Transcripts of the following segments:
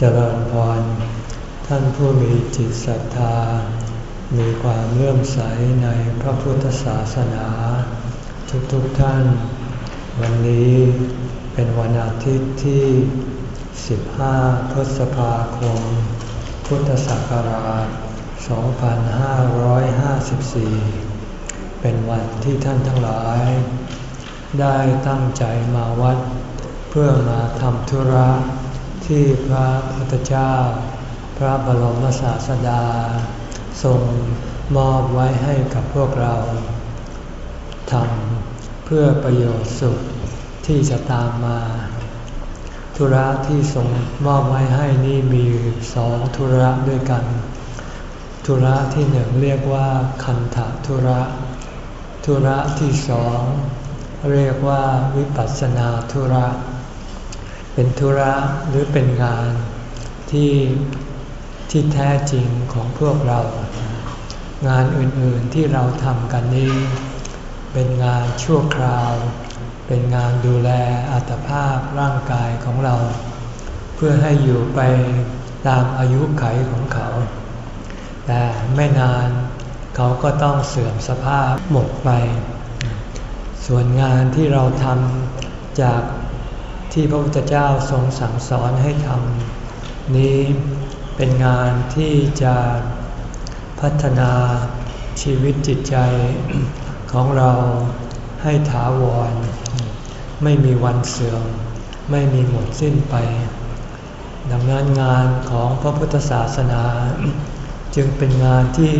เจริญพร ท่านผู้มีจิตศรัทธา มีความเลื่อมใสในพระพุทธศาสนา ทุกๆทท่าน วันนี้เป็นวันอาทิตย์ที่ 15 พฤษภาคม พุทธศักราช 2554 เป็นวันที่ท่านทั้งหลาย ได้ตั้งใจมาวัด เพื่อมาทำธุระ ที่พระพุทธเจ้า พระบรมศาสดาทรงมอบไว้ให้กับพวกเราทำเพื่อประโยชน์สุขที่จะตามมา ธุระที่ทรงมอบไว้ให้นี่มีสองธุระด้วยกัน ธุระที่หนึ่งเรียกว่าคันธธุระ ธุระที่สองเรียกว่าวิปัสสนาธุระ เป็นธุระหรือเป็นงานที่ที่แท้จริงของพวกเรา งานอื่นๆที่เราทำกันนี้ เป็นงานชั่วคราว เป็นงานดูแลอัตภาพร่างกายของเรา เพื่อให้อยู่ไปตามอายุไขของเขา แต่ไม่นานเขาก็ต้องเสื่อมสภาพหมดไป ส่วนงานที่เราทำจาก ที่พระพุทธเจ้าทรงสั่งสอนให้ทำนี้เป็นงานที่จะพัฒนาชีวิตจิตใจของเราให้ถาวร ไม่มีวันเสื่อม ไม่มีหมดสิ้นไป ดังนั้นงานของพระพุทธศาสนา จึงเป็นงานที่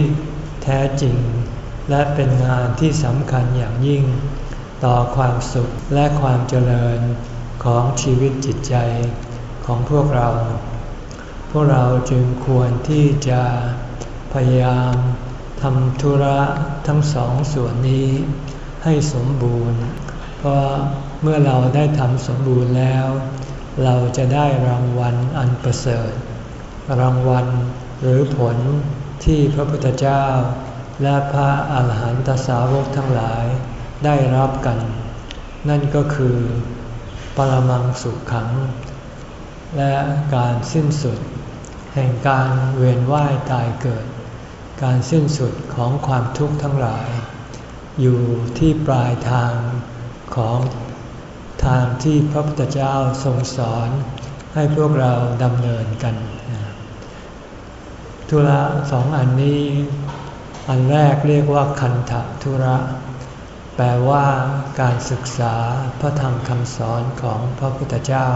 แท้จริง และเป็นงานที่สำคัญอย่างยิ่ง ต่อความสุขและความเจริญ ของชีวิตจิตใจของพวกเรา พวกเราจึงควรที่จะพยายามทำธุระทั้งสองส่วนนี้ให้สมบูรณ์ เพราะเมื่อเราได้ทำสมบูรณ์แล้ว เราจะได้รางวัลอันประเสริฐ รางวัลหรือผลที่พระพุทธเจ้า และพระอาหารหันตสาวกทั้งหลายได้รับกัน นั่นก็คือ ปรมังสุขขัง และการสิ้นสุด แห่งการเวียนว่ายตายเกิด การสิ้นสุดของความทุกข์ทั้งหลาย อยู่ที่ปลายทางของทางที่พระพุทธเจ้าทรงสอนให้พวกเราดำเนินกัน ธุระสองอันนี้ อันแรกเรียกว่าคันธธุระ แปลว่าการศึกษาพระธรรมคำสอนของพระพุทธเจ้า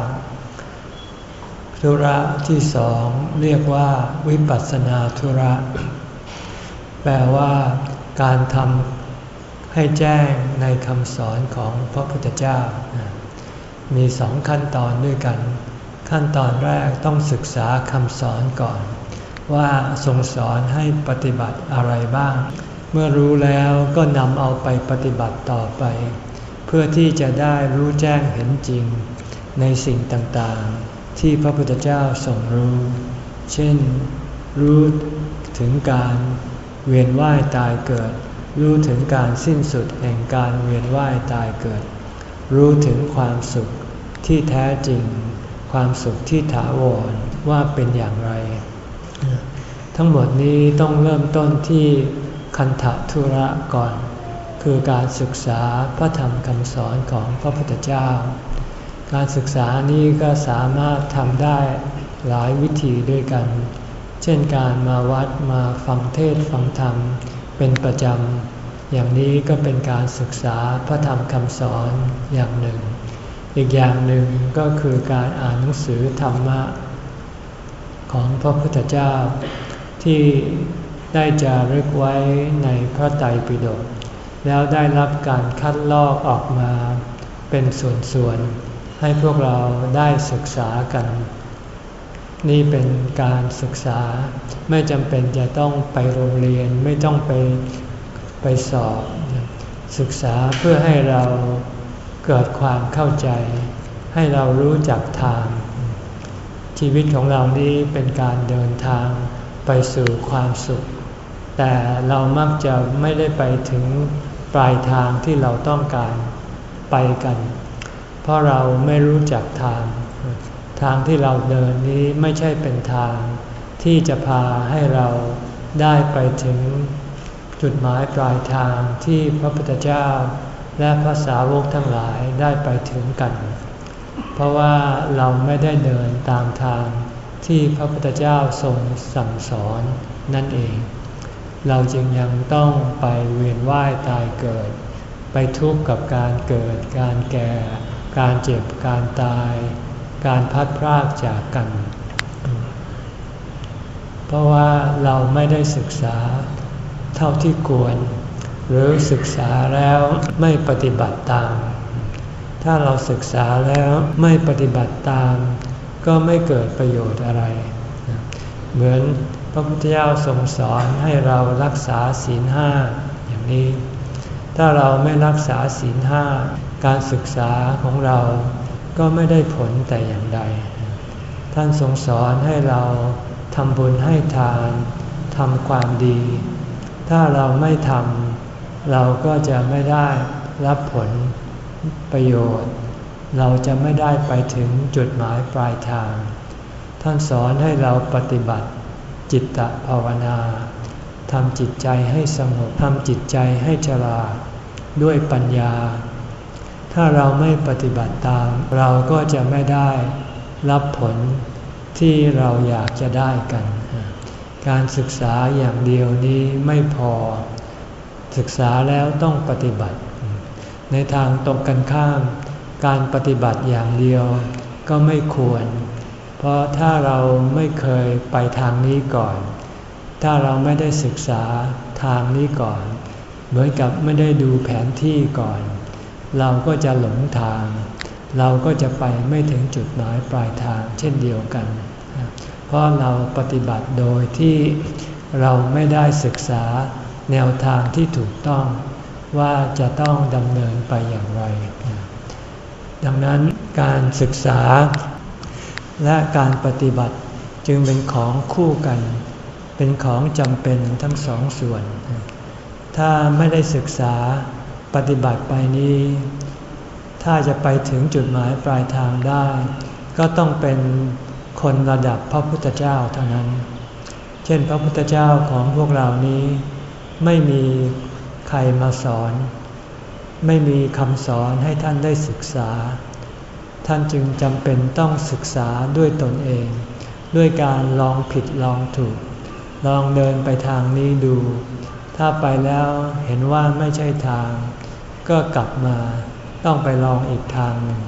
ธุระที่สองเรียกว่า วิปัสสนาธุระ แปลว่าการทำให้แจ้งในคำสอนของพระพุทธเจ้า มีสองขั้นตอนด้วยกัน ขั้นตอนแรกต้องศึกษาคำสอนก่อน ว่าทรงสอนให้ปฏิบัติอะไรบ้าง เมื่อรู้แล้วก็นำเอาไปปฏิบัติต่อไป เพื่อที่จะได้รู้แจ้งเห็นจริง ในสิ่งต่างๆ ที่พระพุทธเจ้าทรงรู้ เช่น รู้ถึงการเวียนว่ายตายเกิด รู้ถึงการสิ้นสุดแห่งการเวียนว่ายตายเกิด รู้ถึงความสุขที่แท้จริง ความสุขที่ถาวรว่าเป็นอย่างไร ทั้งหมดนี้ต้องเริ่มต้นที่ คันธทุระก่อน คือการศึกษาพระธรรมคำสอนของพระพุทธเจ้า การศึกษานี้ก็สามารถทำได้หลายวิธีด้วยกัน เช่นการมาวัดมาฟังเทศฟังธรรมเป็นประจำ อย่างนี้ก็เป็นการศึกษาพระธรรมคำสอนอย่างหนึ่ง อีกอย่างหนึ่งก็คือการอ่านหนังสือธรรมะของพระพุทธเจ้าที่ ได้จารึกไว้ในพระไตรปิฎกแล้วได้รับการคัดลอกออกมา เป็นส่วนๆ ให้พวกเราได้ศึกษากัน นี่เป็นการศึกษาไม่จำเป็นจะต้องไปโรงเรียนไม่ต้องไปไปสอบ ศึกษาเพื่อให้เราเกิดความเข้าใจ ให้เรารู้จักทาง ชีวิตของเรานี้เป็นการเดินทางไปสู่ความสุข แต่เรามักจะไม่ได้ไปถึงปลายทางที่เราต้องการไปกัน เพราะเราไม่รู้จักทาง ทางที่เราเดินนี้ไม่ใช่เป็นทาง ที่จะพาให้เราได้ไปถึงจุดหมายปลายทางที่พระพุทธเจ้าและพระสาวกทั้งหลายได้ไปถึงกัน เพราะว่าเราไม่ได้เดินตามทางที่พระพุทธเจ้าทรงสั่งสอนนั่นเอง เราจึงยังต้องไปเวียนว่ายตายเกิด ไปทุกข์กับการเกิด การแก่ การเจ็บ การตาย การพัดพรากจากกัน เพราะว่าเราไม่ได้ศึกษาเท่าที่ควร หรือศึกษาแล้วไม่ปฏิบัติตาม ถ้าเราศึกษาแล้วไม่ปฏิบัติตาม ก็ไม่เกิดประโยชน์อะไร เหมือน พระพุทธเจ้าทรงสอนให้เรารักษาศีลห้าอย่างนี้ ถ้าเราไม่รักษาศีลห้าการศึกษาของเราก็ไม่ได้ผลแต่อย่างใด ท่านทรงสอนให้เราทำบุญให้ทานทำความดี ถ้าเราไม่ทำเราก็จะไม่ได้รับผลประโยชน์ เราจะไม่ได้ไปถึงจุดหมายปลายทาง ท่านสอนให้เราปฏิบัติ จิตตภาวนาทำจิตใจให้สงบทำจิตใจให้ฉลาดด้วยปัญญา ถ้าเราไม่ปฏิบัติตาม เราก็จะไม่ได้รับผลที่เราอยากจะได้กัน การศึกษาอย่างเดียวนี้ไม่พอ ศึกษาแล้วต้องปฏิบัติ ในทางตรงกันข้าม การปฏิบัติอย่างเดียวก็ไม่ควร เพราะถ้าเราไม่เคยไปทางนี้ก่อน ถ้าเราไม่ได้ศึกษาทางนี้ก่อน เหมือนกับไม่ได้ดูแผนที่ก่อน เราก็จะหลงทาง เราก็จะไปไม่ถึงจุดหมายปลายทางเช่นเดียวกัน เพราะเราปฏิบัติโดยที่เราไม่ได้ศึกษาแนวทางที่ถูกต้องว่าจะต้องดำเนินไปอย่างไร ดังนั้นการศึกษา และการปฏิบัติจึงเป็นของคู่กัน เป็นของจำเป็นทั้งสองส่วน ถ้าไม่ได้ศึกษาปฏิบัติไปนี้ ถ้าจะไปถึงจุดหมายปลายทางได้ ก็ต้องเป็นคนระดับพระพุทธเจ้าเท่านั้น เช่นพระพุทธเจ้าของพวกเรานี้ ไม่มีใครมาสอน ไม่มีคำสอนให้ท่านได้ศึกษา ท่านจึงจำเป็นต้องศึกษาด้วยตนเอง ด้วยการลองผิดลองถูก ลองเดินไปทางนี้ดู ถ้าไปแล้วเห็นว่าไม่ใช่ทาง ก็กลับมาต้องไปลองอีกทางหนึ่ง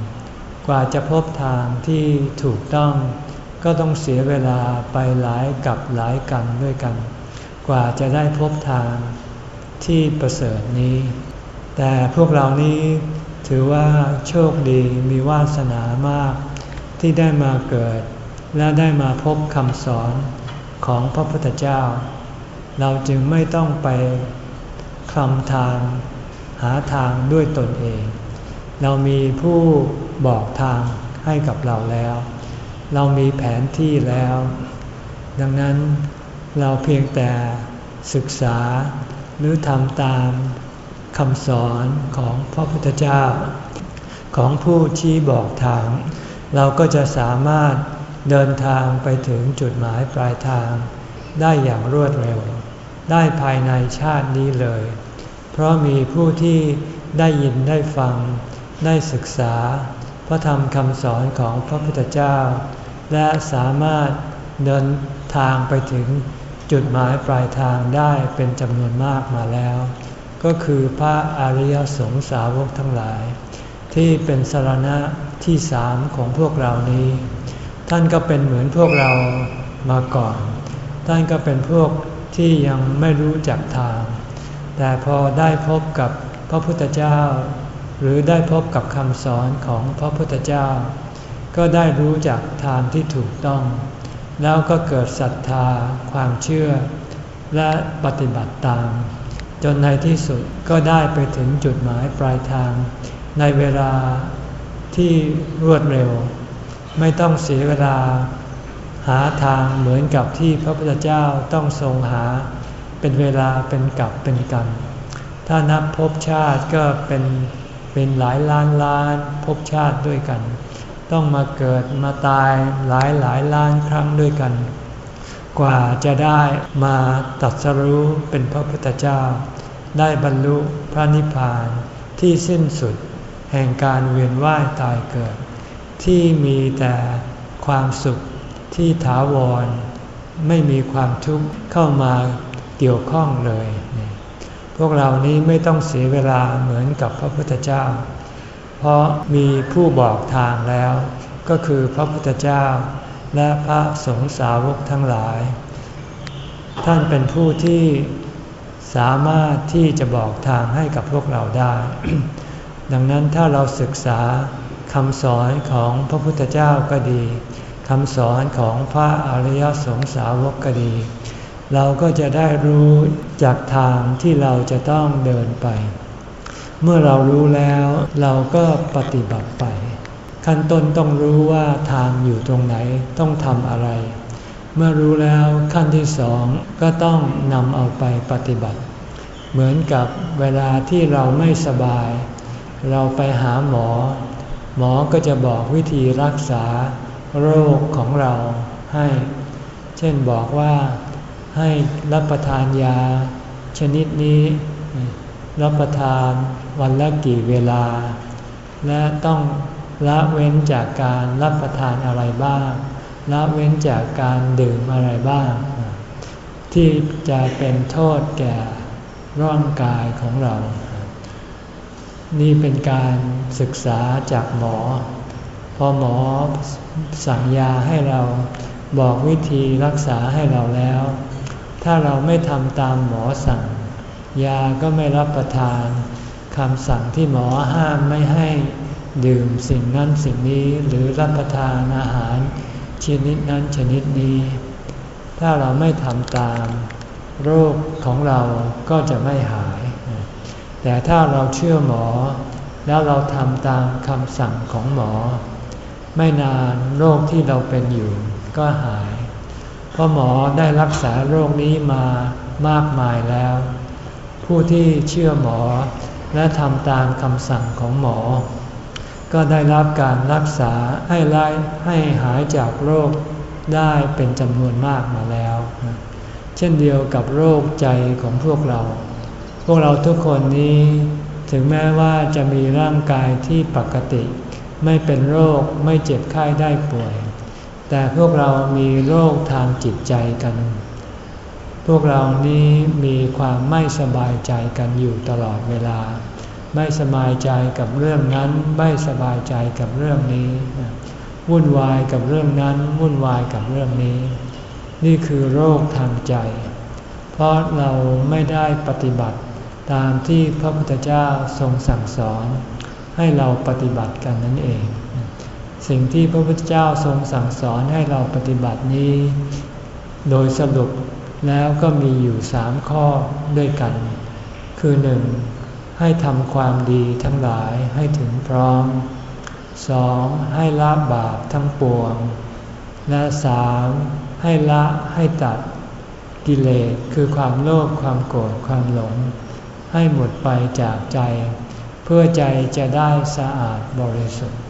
กว่าจะพบทางที่ถูกต้อง ก็ต้องเสียเวลาไปหลายกับหลายกันด้วยกัน กว่าจะได้พบทางที่ประเสริฐนี้ แต่พวกเรานี้ ถือว่าโชคดีมีวาสนามาก ที่ได้มาเกิด และได้มาพบคำสอนของพระพุทธเจ้า เราจึงไม่ต้องไปคลำทางหาทางด้วยตนเอง เรามีผู้บอกทางให้กับเราแล้ว เรามีแผนที่แล้ว ดังนั้นเราเพียงแต่ศึกษาหรือทำตาม คำสอนของพระพุทธเจ้า ของผู้ชี้บอกทาง เราก็จะสามารถเดินทางไปถึงจุดหมายปลายทาง ได้อย่างรวดเร็ว ได้ภายในชาตินี้เลย เพราะมีผู้ที่ได้ยินได้ฟัง ได้ศึกษา พระธรรมคำสอนของพระพุทธเจ้า และสามารถเดินทางไปถึงจุดหมายปลายทางได้เป็นจำนวนมากมาแล้ว ก็คือพระอริยสงสาวกทั้งหลาย ที่เป็นสารณะที่สามของพวกเรานี้ ท่านก็เป็นเหมือนพวกเรามาก่อน ท่านก็เป็นพวกที่ยังไม่รู้จักทาง แต่พอได้พบกับพระพุทธเจ้า หรือได้พบกับคำสอนของพระพุทธเจ้า ก็ได้รู้จักทางที่ถูกต้อง แล้วก็เกิดศรัทธาความเชื่อ และปฏิบัติตาม จนในที่สุดก็ได้ไปถึงจุดหมายปลายทาง ในเวลาที่รวดเร็ว ไม่ต้องเสียเวลาหาทางเหมือนกับที่พระพุทธเจ้าต้องทรงหา เป็นเวลาเป็นกับเป็นกันถ้านับภพชาติก็เป็นเป็นหลายล้านล้านภพชาติด้วยกันตต้องมาเกิดมาตายหลายหลายล้านครั้งด้วยกัน กว่าจะได้มาตัดสรู้เป็นพระพุทธเจ้า ได้บรรลุพระนิพพานที่สิ้นสุดแห่งการเวียนว่ายตายเกิด ที่มีแต่ความสุขที่ถาวร ไม่มีความทุกข์เข้ามาเกี่ยวข้องเลย พวกเรานี้ไม่ต้องเสียเวลาเหมือนกับพระพุทธเจ้า เพราะมีผู้บอกทางแล้ว ก็คือพระพุทธเจ้า และพระสงฆ์สาวกทั้งหลาย ท่านเป็นผู้ที่สามารถที่จะบอกทางให้กับพวกเราได้ ดังนั้นถ้าเราศึกษาคำสอนของพระพุทธเจ้าก็ดีคำสอนของพระอริยสงสาวกก็ดี เราก็จะได้รู้จากทางที่เราจะต้องเดินไป เมื่อเรารู้แล้วเราก็ปฏิบัติไป ขั้นต้นต้องรู้ว่าทางอยู่ตรงไหนต้องทำอะไร เมื่อรู้แล้วขั้นที่สองก็ต้องนำเอาไปปฏิบัติ เหมือนกับเวลาที่เราไม่สบาย เราไปหาหมอ หมอก็จะบอกวิธีรักษาโรคของเราให้ เช่นบอกว่าให้รับประทานยา ชนิดนี้ รับประทานวันละกี่เวลา และต้อง ละเว้นจากการรับประทานอะไรบ้าง ละเว้นจากการดื่มอะไรบ้าง ที่จะเป็นโทษแก่ร่างกายของเรา นี่เป็นการศึกษาจากหมอ พอหมอสั่งยาให้เราบอกวิธีรักษาให้เราแล้ว ถ้าเราไม่ทำตามหมอสั่ง ยาก็ไม่รับประทานคำสั่งที่หมอห้ามไม่ให้ ดื่มสิ่งนั้นสิ่งนี้หรือรับประทานอาหารชนิดนั้นชนิดนี้ ถ้าเราไม่ทำตาม โรคของเราก็จะไม่หาย แต่ถ้าเราเชื่อหมอ แล้วเราทำตามคำสั่งของหมอ ไม่นานโรคที่เราเป็นอยู่ก็หาย เพราะหมอได้รักษาโรคนี้มามากมายแล้ว ผู้ที่เชื่อหมอและทำตามคำสั่งของหมอ ก็ได้รับการรักษาให้ไล่ให้หายจากโรคได้เป็นจำนวนมากมาแล้ว เช่นเดียวกับโรคใจของพวกเรา พวกเราทุกคนนี้ถึงแม้ว่าจะมีร่างกายที่ปกติ ไม่เป็นโรคไม่เจ็บไข้ได้ป่วย แต่พวกเรามีโรคทางจิตใจกัน พวกเรานี้มีความไม่สบายใจกันอยู่ตลอดเวลา ไม่สบายใจกับเรื่องนั้น ไม่สบายใจกับเรื่องนี้ วุ่นวายกับเรื่องนั้น วุ่นวายกับเรื่องนี้ นี่คือโรคทางใจ เพราะเราไม่ได้ปฏิบัติตามที่พระพุทธเจ้าทรงสั่งสอน ให้เราปฏิบัติกันนั่นเอง สิ่งที่พระพุทธเจ้าทรงสั่งสอนให้เราปฏิบัตินี้ โดยสรุปแล้วก็มีอยู่สามข้อด้วยกัน คือหนึ่ง ให้ทำความดีทั้งหลายให้ถึงพร้อมสองให้ละบาปทั้งปวง และสามให้ละให้ตัดกิเลสคือความโลภความโกรธความหลง ให้หมดไปจากใจ เพื่อใจจะได้สะอาดบริสุทธิ์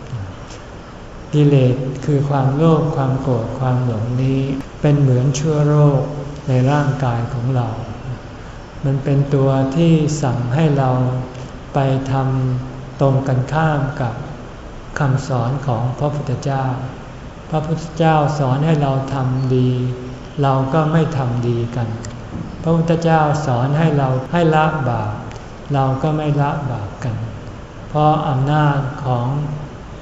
กิเลสคือความโลภความโกรธความหลงนี้ เป็นเหมือนเชื้อโรคในร่างกายของเรา มันเป็นตัวที่สั่งให้เราไปทำตรงกันข้ามกับคำสอนของพระพุทธเจ้า พระพุทธเจ้าสอนให้เราทำดี เราก็ไม่ทำดีกัน พระพุทธเจ้าสอนให้เราให้ละบาป เราก็ไม่ละบาปกัน เพราะอำนาจของ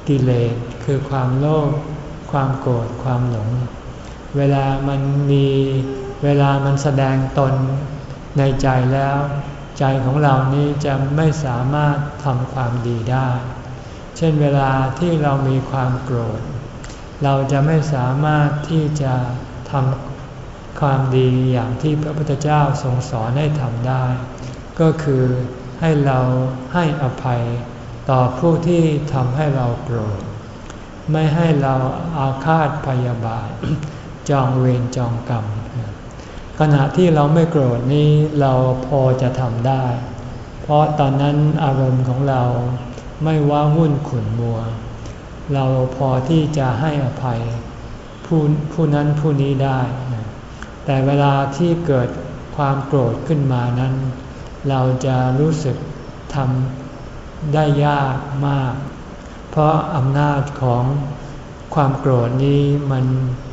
กิเลสคือความโลภ ความโกรธ ความหลง เวลามันมี เวลามันแสดงตน ในใจแล้ว ใจของเรานี้จะไม่สามารถทำความดีได้ เช่นเวลาที่เรามีความโกรธ เราจะไม่สามารถที่จะทำความดีอย่างที่พระพุทธเจ้าทรงสอนให้ทำได้ ก็คือให้เราให้อภัยต่อผู้ที่ทำให้เราโกรธ ไม่ให้เราอาฆาตพยาบาท จองเวรจองกรรม ขณะที่เราไม่โกรธนี้เราพอจะทำได้ เพราะตอนนั้นอารมณ์ของเราไม่ว้าวุ่นขุ่นมัว เราพอที่จะให้อภัยผู้ผู้นั้นผู้นี้ได้ แต่เวลาที่เกิดความโกรธขึ้นมานั้น เราจะรู้สึกทำได้ยากมาก เพราะอำนาจของความโกรธนี้มัน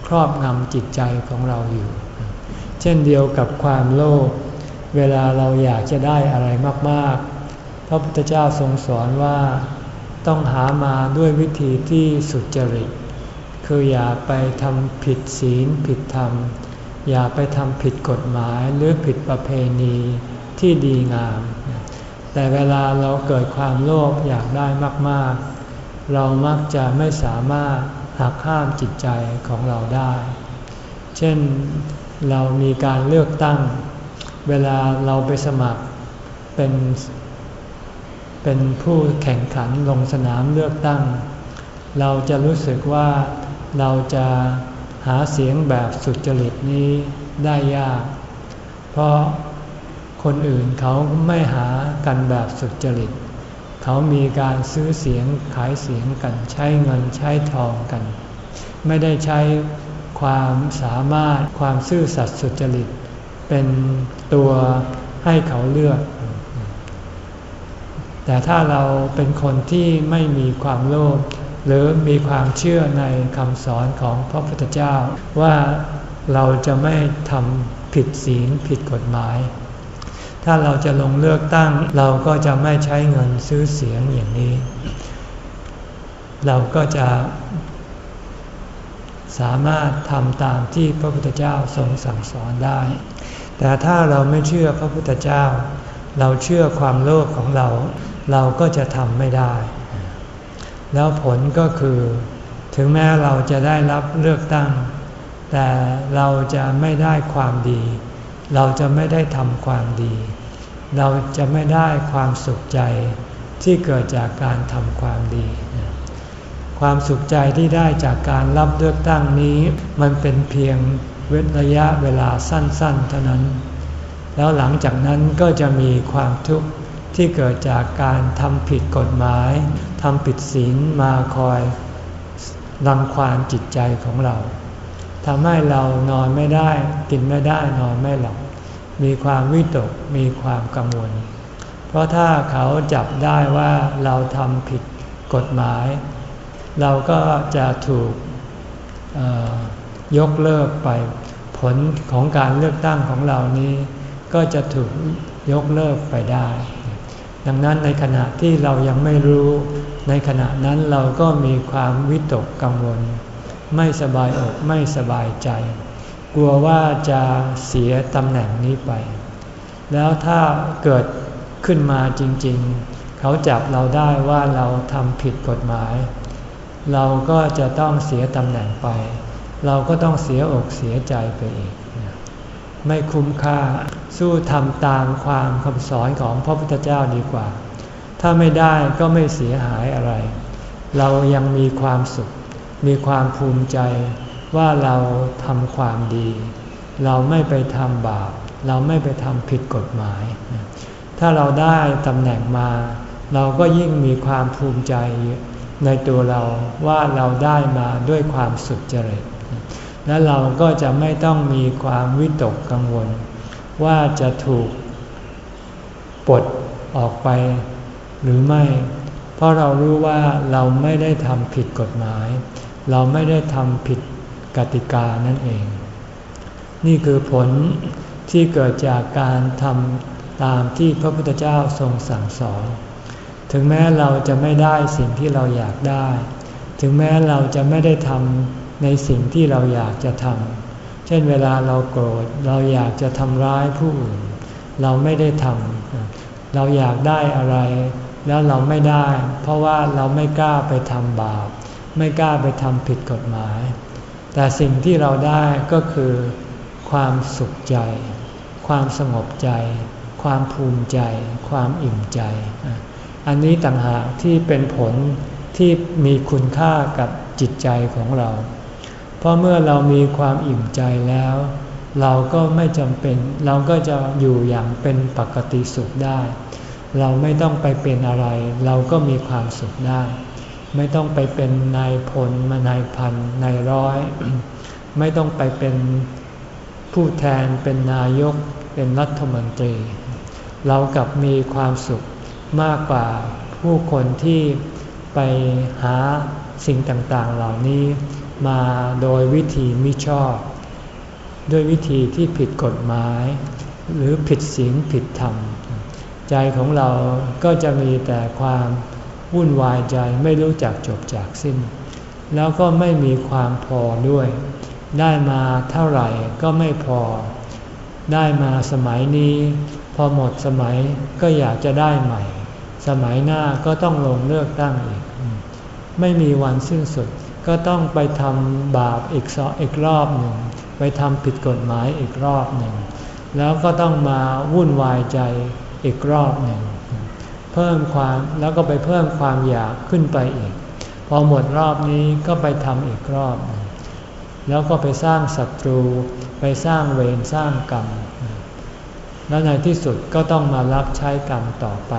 ครอบงำจิตใจของเราอยู่ เช่นเดียวกับความโลภเวลาเราอยากจะได้อะไรมากๆ พระพุทธเจ้าทรงสอนว่าต้องหามาด้วยวิธีที่สุจริต คืออย่าไปทำผิดศีลผิดธรรม อย่าไปทำผิดกฎหมายหรือผิดประเพณีที่ดีงาม แต่เวลาเราเกิดความโลภอยากได้มากๆ เรามักจะไม่สามารถหักห้ามจิตใจของเราได้ เช่น เรามีการเลือกตั้ง เวลาเราไปสมัครเป็นเป็นผู้แข่งขันลงสนามเลือกตั้ง เราจะรู้สึกว่าเราจะหาเสียงแบบสุจริตนี้ได้ยาก เพราะคนอื่นเขาไม่หากันแบบสุจริต เขามีการซื้อเสียงขายเสียงกันใช้เงินใช้ทองกัน ไม่ได้ใช้ ความสามารถความซื่อสัตย์สุจริต เป็นตัวให้เขาเลือก แต่ถ้าเราเป็นคนที่ไม่มีความโลภหรือมีความเชื่อในคำสอนของพระพุทธเจ้า ว่าเราจะไม่ทำผิดศีลผิดกฎหมาย ถ้าเราจะลงเลือกตั้ง เราก็จะไม่ใช้เงินซื้อเสียงอย่างนี้ เราก็จะ สามารถทำตามที่พระพุทธเจ้าทรงสั่งสอนได้ แต่ถ้าเราไม่เชื่อพระพุทธเจ้า เราเชื่อความโลภของเรา เราก็จะทำไม่ได้ แล้วผลก็คือ ถึงแม้เราจะได้รับเลือกตั้ง แต่เราจะไม่ได้ความดี เราจะไม่ได้ทำความดี เราจะไม่ได้ความสุขใจที่เกิดจากการทำความดี ความสุขใจที่ได้จากการรับเลือกตั้งนี้ มันเป็นเพียงเวระยะเวลาสั้นๆ เท่านั้น แล้วหลังจากนั้นก็จะมีความทุกข์ที่เกิดจากการทำผิดกฎหมายทำผิดศีลมาคอยรังควานจิตใจของเราทำให้เรานอนไม่ได้ กินไม่ได้นอนไม่หลับมีความวิตกมีความกังวล เพราะถ้าเขาจับได้ว่าเราทำผิดกฎหมาย เราก็จะถูกยกเลิกไปผลของการเลือกตั้งของเรานี้ ก็จะถูกยกเลิกไปได้ ดังนั้นในขณะที่เรายังไม่รู้ ในขณะนั้นเราก็มีความวิตกกังวล ไม่สบายอกไม่สบายใจ กลัวว่าจะเสียตำแหน่งนี้ไป แล้วถ้าเกิดขึ้นมาจริง ๆ เขาจับเราได้ว่าเราทำผิดกฎหมาย เราก็จะต้องเสียตำแหน่งไป เราก็ต้องเสียอกเสียใจไปอีก ไม่คุ้มค่าสู้ทำตามความคำสอนของพระพุทธเจ้าดีกว่า ถ้าไม่ได้ก็ไม่เสียหายอะไร เรายังมีความสุข มีความภูมิใจว่าเราทำความดี เราไม่ไปทำบาป เราไม่ไปทำผิดกฎหมาย ถ้าเราได้ตำแหน่งมา เราก็ยิ่งมีความภูมิใจ ในตัวเราว่าเราได้มาด้วยความสุจริต และเราก็จะไม่ต้องมีความวิตกกังวล ว่าจะถูกปลดออกไปหรือไม่ เพราะเรารู้ว่าเราไม่ได้ทำผิดกฎหมาย เราไม่ได้ทำผิดกติกานั่นเอง นี่คือผลที่เกิดจากการทำตามที่พระพุทธเจ้าทรงสั่งสอน ถึงแม้เราจะไม่ได้สิ่งที่เราอยากได้ ถึงแม้เราจะไม่ได้ทำในสิ่งที่เราอยากจะทำ เช่นเวลาเราโกรธเราอยากจะทำร้ายผู้อื่น เราไม่ได้ทำ เราอยากได้อะไร แล้วเราไม่ได้ เพราะว่าเราไม่กล้าไปทำบาป ไม่กล้าไปทำผิดกฎหมาย แต่สิ่งที่เราได้ก็คือความสุขใจ ความสงบใจ ความภูมิใจ ความอิ่มใจ อันนี้ต่างหากที่เป็นผลที่มีคุณค่ากับจิตใจของเรา เพราะเมื่อเรามีความอิ่มใจแล้ว เราก็ไม่จำเป็น เราก็จะอยู่อย่างเป็นปกติสุขได้ เราไม่ต้องไปเป็นอะไร เราก็มีความสุขได้ ไม่ต้องไปเป็นนายพลมานายพันนายร้อย ไม่ต้องไปเป็นผู้แทนเป็นนายกเป็นรัฐมนตรี เรากับมีความสุข มากกว่าผู้คนที่ไปหาสิ่งต่างๆเหล่านี้มาโดยวิธีมิชอบ ด้วยวิธีที่ผิดกฎหมาย หรือผิดศีลผิดธรรม ใจของเราก็จะมีแต่ความวุ่นวายใจไม่รู้จักจบจากสิ้น แล้วก็ไม่มีความพอด้วย ได้มาเท่าไหร่ก็ไม่พอ ได้มาสมัยนี้ พอหมดสมัยก็อยากจะได้ใหม่ สมัยหน้าก็ต้องลงเลือกตั้งอีก ไม่มีวันสิ้นสุดก็ต้องไปทำบาปอีกออีกรอบหนึ่ง ไปทำผิดกฎหมายอีกรอบหนึ่ง แล้วก็ต้องมาวุ่นวายใจอีกรอบหนึ่ง เพิ่มความแล้วก็ไปเพิ่มความอยากขึ้นไปอีก พอหมดรอบนี้ก็ไปทำอีกรอบ แล้วก็ไปสร้างศัตรู ไปสร้างเวรสร้างกรรม แล้วในที่สุดก็ต้องมารับใช้กรรมต่อไป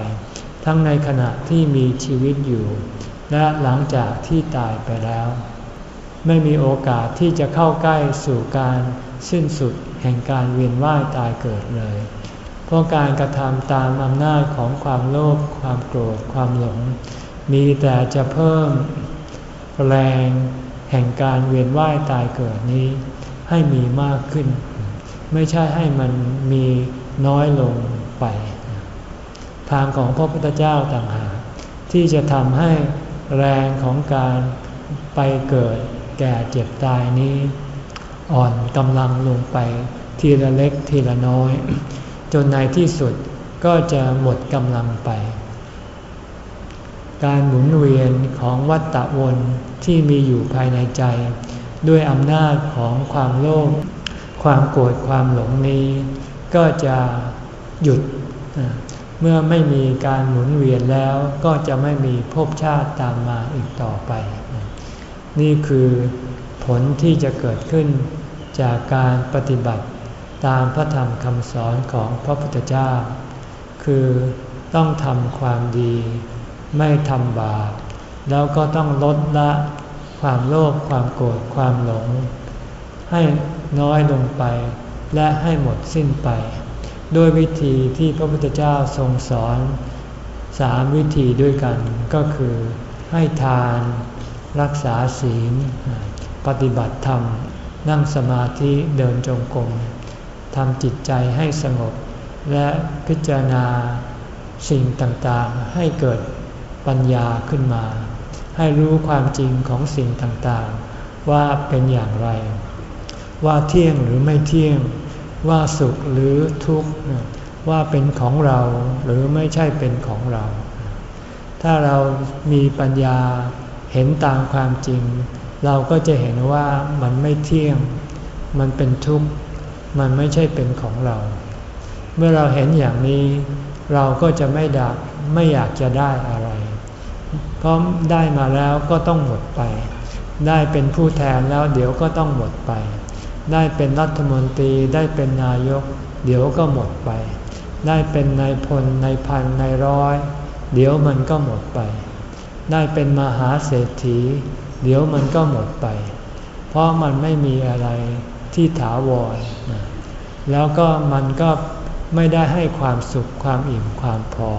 ทั้งในขณะที่มีชีวิตอยู่ และหลังจากที่ตายไปแล้ว ไม่มีโอกาสที่จะเข้าใกล้สู่การสิ้นสุดแห่งการเวียนว่ายตายเกิดเลย เพราะการกระทำตามอำนาจของความโลภความโกรธความหลง มีแต่จะเพิ่มแรงแห่งการเวียนว่ายตายเกิดนี้ ให้มีมากขึ้น ไม่ใช่ให้มันมีน้อยลงไป ทางของพระพุทธเจ้าต่างหากที่จะทำให้แรงของการไปเกิดแก่เจ็บตายนี้ อ่อนกำลังลงไปทีละเล็กทีละน้อย จนในที่สุดก็จะหมดกำลังไป การหมุนเวียนของวัฏฏะวนที่มีอยู่ภายในใจ ด้วยอำนาจของความโลภความโกรธความหลงนี้ ก็จะหยุด เมื่อไม่มีการหมุนเวียนแล้วก็จะไม่มีภพชาติตามมาอีกต่อไป นี่คือผลที่จะเกิดขึ้นจากการปฏิบัติตามพระธรรมคำสอนของพระพุทธเจ้า คือต้องทำความดี ไม่ทำบาปแล้วก็ต้องลดละความโลภความโกรธความหลง ให้น้อยลงไปและให้หมดสิ้นไป ด้วยวิธีที่พระพุทธเจ้าทรงสอนสามวิธีด้วยกันก็คือให้ทานรักษาศีล ปฏิบัติธรรม นั่งสมาธิเดินจงกรมทำจิตใจให้สงบ และพิจารณาสิ่งต่างๆ ให้เกิดปัญญาขึ้นมา ให้รู้ความจริงของสิ่งต่างๆ ว่าเป็นอย่างไร ว่าเที่ยงหรือไม่เที่ยง ว่าสุขหรือทุกข์ว่าเป็นของเราหรือไม่ใช่เป็นของเรา ถ้าเรามีปัญญาเห็นตามความจริง เราก็จะเห็นว่ามันไม่เที่ยง มันเป็นทุกข์ มันไม่ใช่เป็นของเรา เมื่อเราเห็นอย่างนี้ เราก็จะไม่ดักไม่อยากจะได้อะไร เพราะได้มาแล้วก็ต้องหมดไป ได้เป็นผู้แทนแล้วเดี๋ยวก็ต้องหมดไป ได้เป็นรัฐมนตรีได้เป็นนายก เดี๋ยวก็หมดไป ได้เป็นนายพลนายพันนายร้อย เดี๋ยวมันก็หมดไป ได้เป็นมหาเศรษฐี เดี๋ยวมันก็หมดไป เพราะมันไม่มีอะไรที่ถาวร แล้วก็มันก็ไม่ได้ให้ความสุขความอิ่มความพอ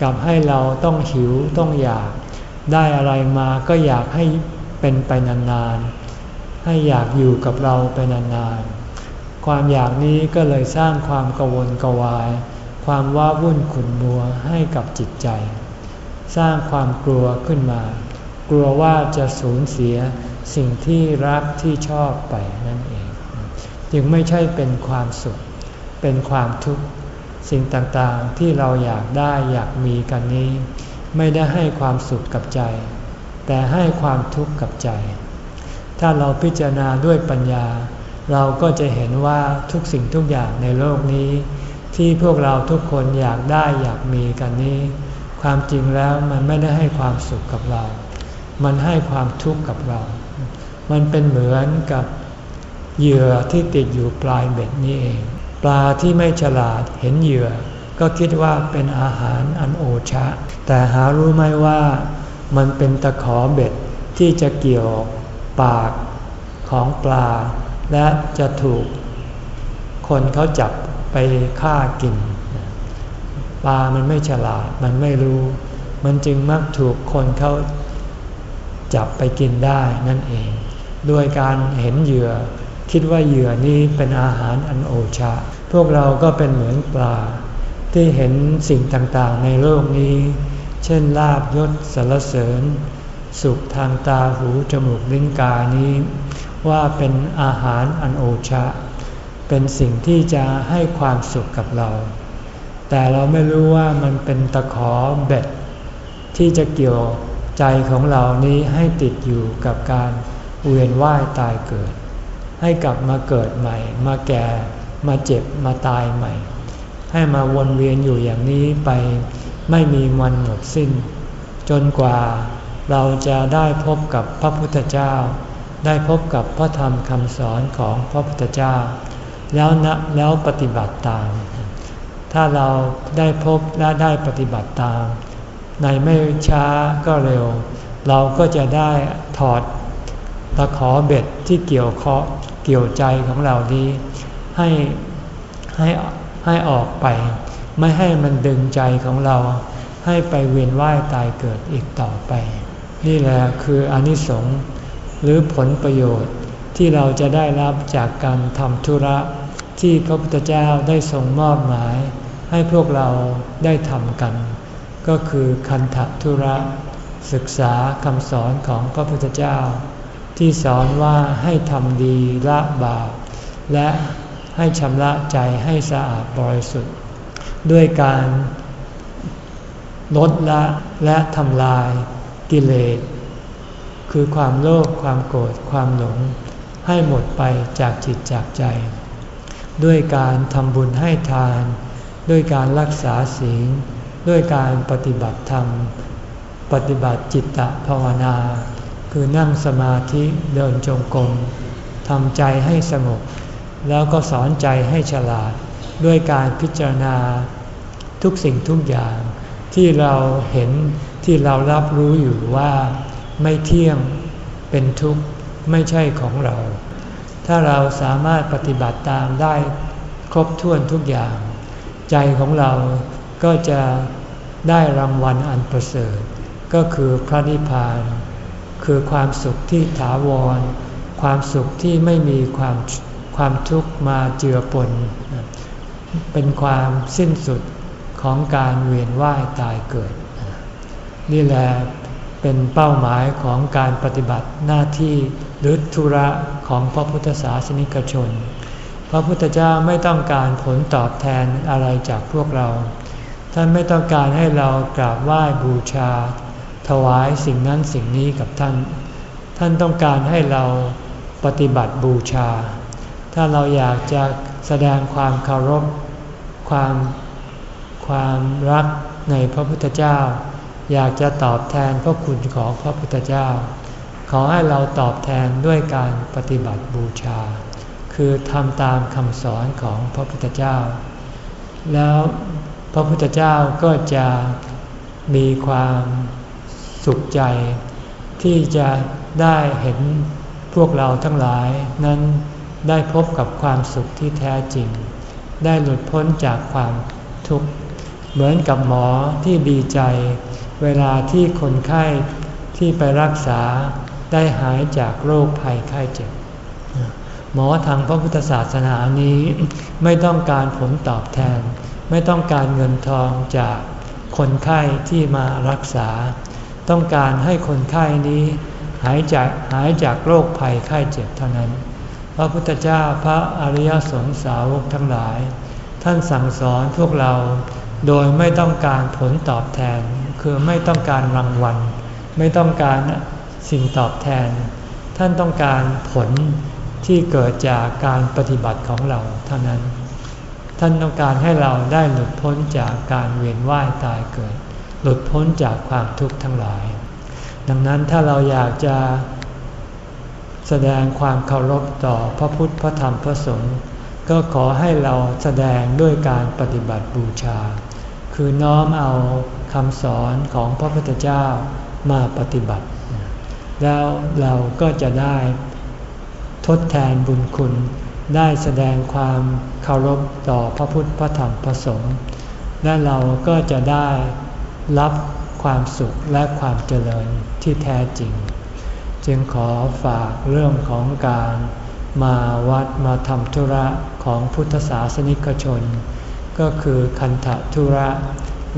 กลับให้เราต้องหิวต้องอยาก ได้อะไรมาก็อยากให้เป็นไปนานๆ ให้อยากอยู่กับเราไปนานๆ ความอยากนี้ก็เลยสร้างความกวนกวาย ความว้าวุ่นขุ่นมัวให้กับจิตใจ สร้างความกลัวขึ้นมา กลัวว่าจะสูญเสียสิ่งที่รักที่ชอบไปนั่นเอง จึงไม่ใช่เป็นความสุข เป็นความทุกข์ สิ่งต่างๆที่เราอยากได้อยากมีกันนี้ ไม่ได้ให้ความสุขกับใจ แต่ให้ความทุกข์กับใจ ถ้าเราพิจารณาด้วยปัญญา เราก็จะเห็นว่าทุกสิ่งทุกอย่างในโลกนี้ ที่พวกเราทุกคนอยากได้อยากมีกันนี้ ความจริงแล้วมันไม่ได้ให้ความสุขกับเรา มันให้ความทุกข์กับเรา มันเป็นเหมือนกับเหยื่อที่ติดอยู่ปลายเบ็ดนี้เอง ปลาที่ไม่ฉลาดเห็นเหยื่อ ก็คิดว่าเป็นอาหารอันโอชะ แต่หารู้ไหมว่ามันเป็นตะขอเบ็ดที่จะเกี่ยว ปากของปลา และจะถูกคนเขาจับไปฆ่ากิน ปลามันไม่ฉลาดมันไม่รู้ มันจึงมักถูกคนเขาจับไปกินได้นั่นเอง ด้วยการเห็นเหยื่อ คิดว่าเหยื่อนี้เป็นอาหารอันโอชา พวกเราก็เป็นเหมือนปลา ที่เห็นสิ่งต่างๆในโลกนี้ เช่นลาบยศสารเสริญ สุขทางตาหูจมูกลิ้นกายนี้ ว่าเป็นอาหารอันโอชาเป็นสิ่งที่จะให้ความสุขกับเรา แต่เราไม่รู้ว่ามันเป็นตะขอเบ็ด ที่จะเกี่ยวใจของเรานี้ให้ติดอยู่กับการเวียนว่ายตายเกิด ให้กลับมาเกิดใหม่ มาแก่มาเจ็บมาตายใหม่ ให้มาวนเวียนอยู่อย่างนี้ไปไม่มีวันหมดสิ้น จนกว่า เราจะได้พบกับพระพุทธเจ้า ได้พบกับพระธรรมคำสอนของพระพุทธเจ้า แล้วนะแล้วปฏิบัติตาม ถ้าเราได้พบและได้ปฏิบัติตาม ในไม่ช้าก็เร็ว เราก็จะได้ถอดตะขอเบ็ดที่เกี่ยวเคาะเกี่ยวใจของเรานี้ให้ให้ให้ออกไป ไม่ให้มันดึงใจของเราให้ไปเวียนว่ายตายเกิดอีกต่อไป นี่แหละคืออนิสงส์หรือผลประโยชน์ที่เราจะได้รับจากการทำธุระที่พระพุทธเจ้าได้ทรงมอบหมาย ให้พวกเราได้ทำกัน ก็คือคันธธุระ ศึกษาคำสอนของพระพุทธเจ้า ที่สอนว่าให้ทำดีละบาปและให้ชำระใจให้สะอาดบริสุทธิ์ ด้วยการลดละและทำลาย กิเลส คือความโลภความโกรธความหลง ให้หมดไปจากจิตจากใจ ด้วยการทำบุญให้ทาน ด้วยการรักษาศีล ด้วยการปฏิบัติธรรม ปฏิบัติจิตตภาวนา คือนั่งสมาธิเดินจงกรมทำใจให้สงบ แล้วก็สอนใจให้ฉลาด ด้วยการพิจารณาทุกสิ่งทุกอย่างที่เราเห็น ที่เรารับรู้อยู่ว่าไม่เที่ยงเป็นทุกข์ไม่ใช่ของเรา ถ้าเราสามารถปฏิบัติตามได้ครบถ้วนทุกอย่าง ใจของเราก็จะได้รางวัลอันประเสริฐ ก็คือพระนิพพาน คือความสุขที่ถาวร ความสุขที่ไม่มีความความทุกข์มาเจือปน เป็นความสิ้นสุดของการเวียนว่ายตายเกิด นี่แหละเป็นเป้าหมายของการปฏิบัติหน้าที่หรือธุระของพระพุทธศาสนิกชน พระพุทธเจ้าไม่ต้องการผลตอบแทนอะไรจากพวกเรา ท่านไม่ต้องการให้เรากราบไหว้บูชา ถวายสิ่งนั้นสิ่งนี้กับท่าน ท่านต้องการให้เราปฏิบัติบูชา ถ้าเราอยากจะแสดงความเคารพ ความความรักในพระพุทธเจ้า อยากจะตอบแทนพระคุณของพระพุทธเจ้า ขอให้เราตอบแทนด้วยการปฏิบัติบูชา คือทำตามคำสอนของพระพุทธเจ้า แล้วพระพุทธเจ้าก็จะมีความสุขใจ ที่จะได้เห็นพวกเราทั้งหลายนั้นได้พบกับความสุขที่แท้จริง ได้หลุดพ้นจากความทุกข์ เหมือนกับหมอที่ดีใจ เวลาที่คนไข้ที่ไปรักษาได้หายจากโรคภัยไข้เจ็บ หมอทางพระพุทธศาสนานี้ไม่ต้องการผลตอบแทน ไม่ต้องการเงินทองจากคนไข้ที่มารักษา ต้องการให้คนไข้นี้หายจากหายจากโรคภัยไข้เจ็บเท่านั้น พระพุทธเจ้าพระอริยสงสาวกทั้งหลาย ท่านสั่งสอนพวกเราโดยไม่ต้องการผลตอบแทน คือไม่ต้องการรางวัล ไม่ต้องการสิ่งตอบแทน ท่านต้องการผลที่เกิดจากการปฏิบัติของเราเท่านั้น ท่านต้องการให้เราได้หลุดพ้นจากการเวียนว่ายตายเกิด หลุดพ้นจากความทุกข์ทั้งหลาย ดังนั้นถ้าเราอยากจะแสดงความเคารพต่อพระพุทธพระธรรมพระสงฆ์ก็ขอให้เราแสดงด้วยการปฏิบัติบูชา คือน้อมเอา คำสอนของพระพุทธเจ้ามาปฏิบัติ แล้วเราก็จะได้ทดแทนบุญคุณได้แสดงความเคารพต่อพระพุทธพระธรรมพระสงฆ์และเราก็จะได้รับความสุขและความเจริญที่แท้จริง จึงขอฝากเรื่องของการมาวัดมาทำธุระของพุทธศาสนิกชน ก็คือคันธธุระ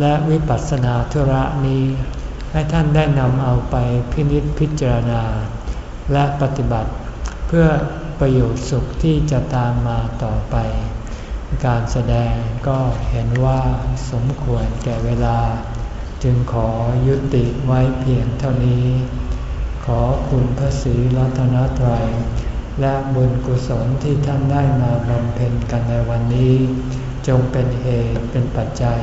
และวิปัสสนาธุระนี้ ให้ท่านได้นำเอาไปพินิจพิจารณา และปฏิบัติ เพื่อประโยชน์สุขที่จะตามมาต่อไป การแสดงก็เห็นว่าสมควรแก่เวลา จึงขอยุติไว้เพียงเท่านี้ ขอคุณพระศรีรัตนตรัยและบุญกุศลที่ท่านได้มาบำเพ็ญกันในวันนี้ จงเป็นเหตุเป็นปัจจัย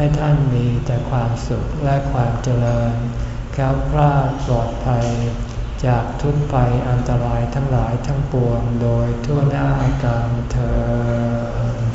ให้ท่านมีแต่ความสุขและความเจริญแค้วคลาดปลอดภัย จากทุกภัยอันตรายทั้งหลายทั้งปวงโดยทั่วหน้ากันเธอ